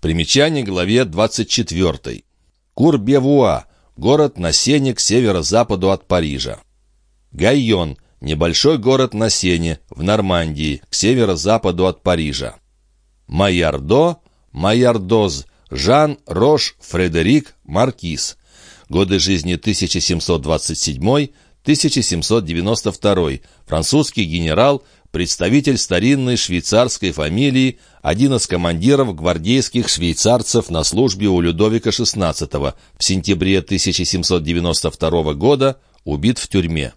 Примечание главе 24. Курбевуа – город на Сене к северо-западу от Парижа. Гайон – небольшой город на Сене, в Нормандии, к северо-западу от Парижа. Майардо – Майардоз – Жан Рош Фредерик Маркиз. Годы жизни 1727-1792. Французский генерал – представитель старинной швейцарской фамилии, один из командиров гвардейских швейцарцев на службе у Людовика XVI, в сентябре 1792 года убит в тюрьме.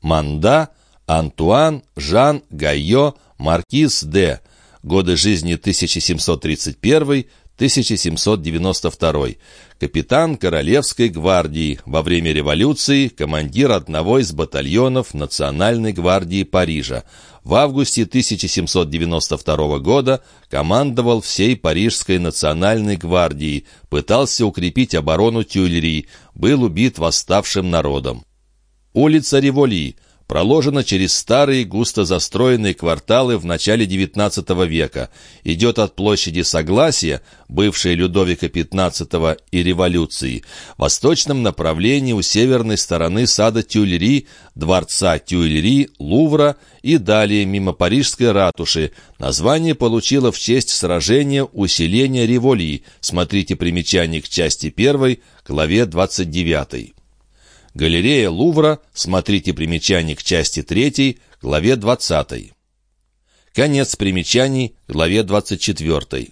Манда, Антуан, Жан, Гайо, Маркиз де. Годы жизни 1731 1792. Капитан Королевской гвардии, во время революции командир одного из батальонов Национальной гвардии Парижа. В августе 1792 года командовал всей Парижской национальной гвардией, пытался укрепить оборону Тюильри, был убит восставшим народом. Улица Револи проложена через старые густо застроенные кварталы в начале XIX века, идет от площади Согласия, бывшей Людовика XV и революции, в восточном направлении у северной стороны сада Тюильри, дворца Тюильри, Лувра и далее мимо Парижской ратуши. Название получило в честь сражения усиления Револи. Смотрите примечание к части 1, главе 29. Галерея Лувра, смотрите примечание к части 3, главе 20. Конец примечаний, главе 24.